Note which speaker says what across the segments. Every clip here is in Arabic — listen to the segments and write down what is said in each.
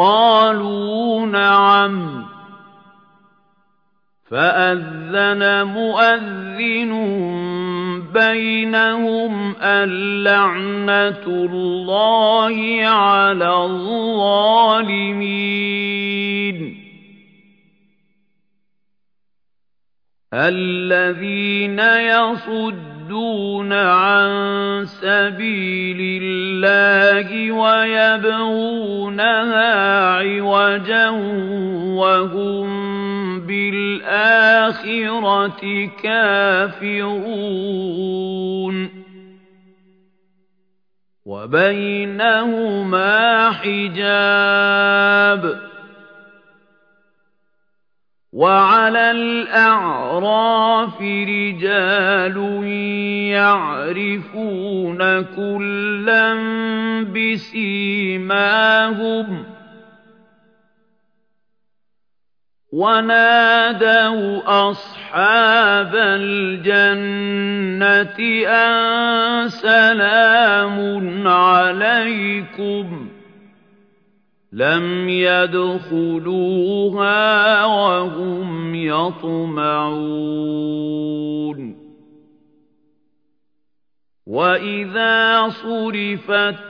Speaker 1: قالوا نعم. فأذن مؤذن بينهم اللعنة الله على الظالمين. الذين يصدون يصدون سبيل الله ويبغونها عوجا وهم بالآخرة كافرون. وبينهما حجاب. وعلى الأعراف رجال يعرفون كلا بسيماهم ونادوا أصحاب الجنة أن سلام عليكم لم يدخلوها وهم يطمعون. وإذا صرفت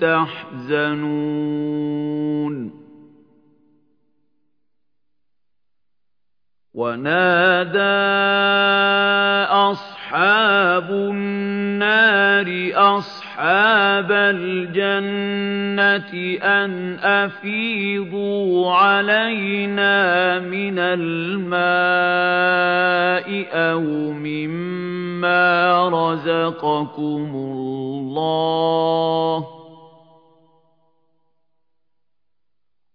Speaker 1: تحزنون. ونادى أصحاب النار أصحاب الجنة أن أفيضوا علينا من الماء أو مما رزقكم الله.